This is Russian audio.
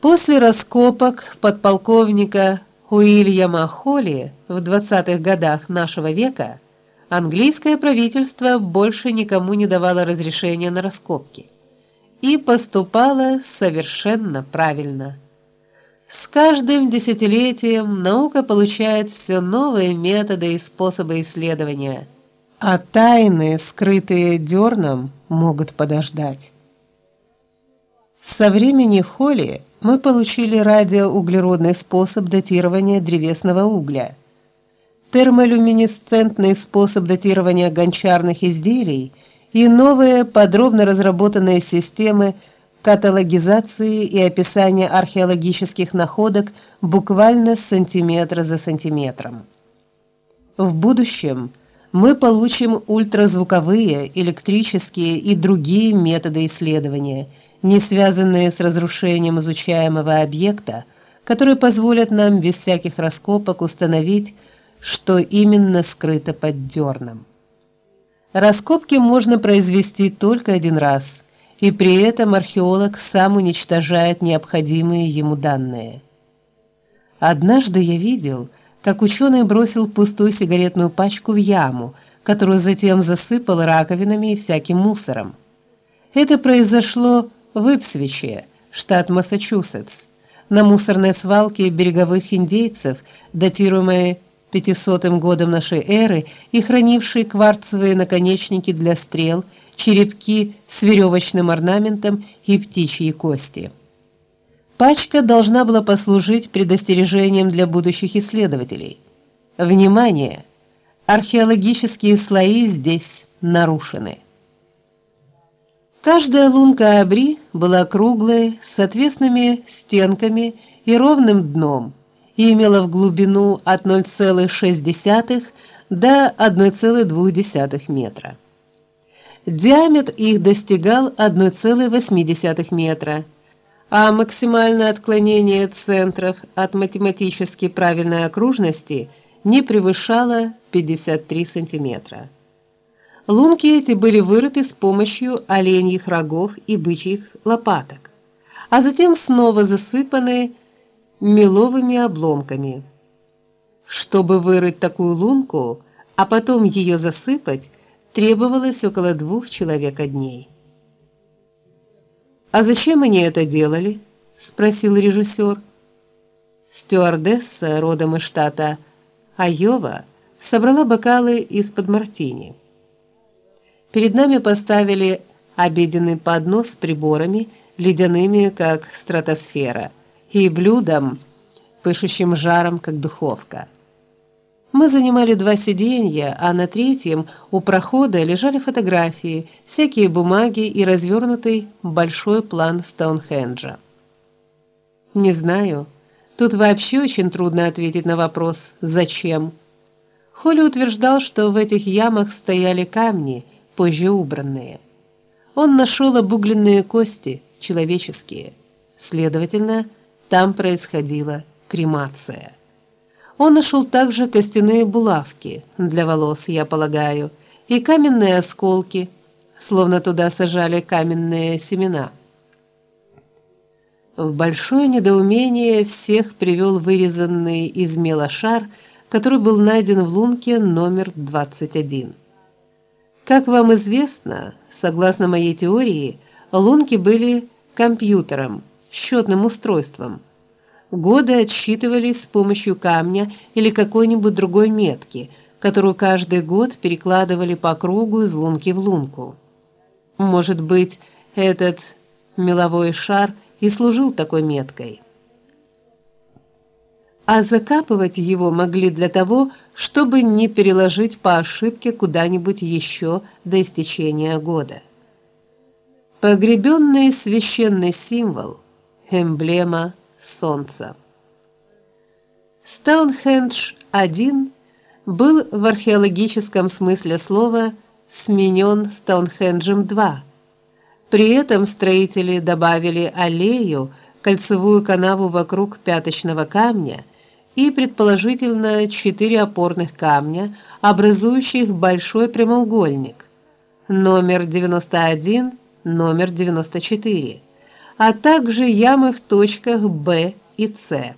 После раскопок подполковника Уильяма Холли в 20-х годах нашего века английское правительство больше никому не давало разрешения на раскопки и поступало совершенно правильно. С каждым десятилетием наука получает все новые методы и способы исследования, а тайны, скрытые дерном, могут подождать. Со времени Холли мы получили радиоуглеродный способ датирования древесного угля, термолюминесцентный способ датирования гончарных изделий и новые подробно разработанные системы каталогизации и описания археологических находок буквально сантиметра за сантиметром. В будущем мы получим ультразвуковые, электрические и другие методы исследования – не связанные с разрушением изучаемого объекта, которые позволят нам без всяких раскопок установить, что именно скрыто под дерном. Раскопки можно произвести только один раз, и при этом археолог сам уничтожает необходимые ему данные. Однажды я видел, как ученый бросил пустую сигаретную пачку в яму, которую затем засыпал раковинами и всяким мусором. Это произошло в Ипсвиче, штат Массачусетс, на мусорной свалке береговых индейцев, датируемой 500 годом нашей эры и хранившей кварцевые наконечники для стрел, черепки с веревочным орнаментом и птичьи кости. Пачка должна была послужить предостережением для будущих исследователей. Внимание! Археологические слои здесь нарушены. Каждая лунка Абри была круглой, с отвесными стенками и ровным дном, и имела в глубину от 0,6 до 1,2 метра. Диаметр их достигал 1,8 метра, а максимальное отклонение центров от математически правильной окружности не превышало 53 сантиметра. Лунки эти были вырыты с помощью оленьих рогов и бычьих лопаток, а затем снова засыпаны меловыми обломками. Чтобы вырыть такую лунку, а потом ее засыпать, требовалось около двух человека дней. А зачем они это делали? спросил режиссер. Стюардесса родом из штата Айова собрала бокалы из-под мартини. Перед нами поставили обеденный поднос с приборами, ледяными, как стратосфера, и блюдом, пышущим жаром, как духовка. Мы занимали два сиденья, а на третьем у прохода лежали фотографии, всякие бумаги и развернутый большой план Стоунхенджа. Не знаю, тут вообще очень трудно ответить на вопрос зачем. Холли утверждал, что в этих ямах стояли камни, позже убранные. Он нашел обугленные кости, человеческие. Следовательно, там происходила кремация. Он нашел также костяные булавки для волос, я полагаю, и каменные осколки, словно туда сажали каменные семена. В большое недоумение всех привел вырезанный из мела шар, который был найден в лунке номер 21. Как вам известно, согласно моей теории, лунки были компьютером, счетным устройством. Годы отсчитывались с помощью камня или какой-нибудь другой метки, которую каждый год перекладывали по кругу из лунки в лунку. Может быть, этот меловой шар и служил такой меткой а закапывать его могли для того, чтобы не переложить по ошибке куда-нибудь еще до истечения года. Погребенный священный символ, эмблема солнца. Стоунхендж-1 был в археологическом смысле слова сменен Стоунхенджем-2. При этом строители добавили аллею, кольцевую канаву вокруг пяточного камня и предположительно четыре опорных камня, образующих большой прямоугольник. Номер 91, номер 94. а также ямы в точках Б и С.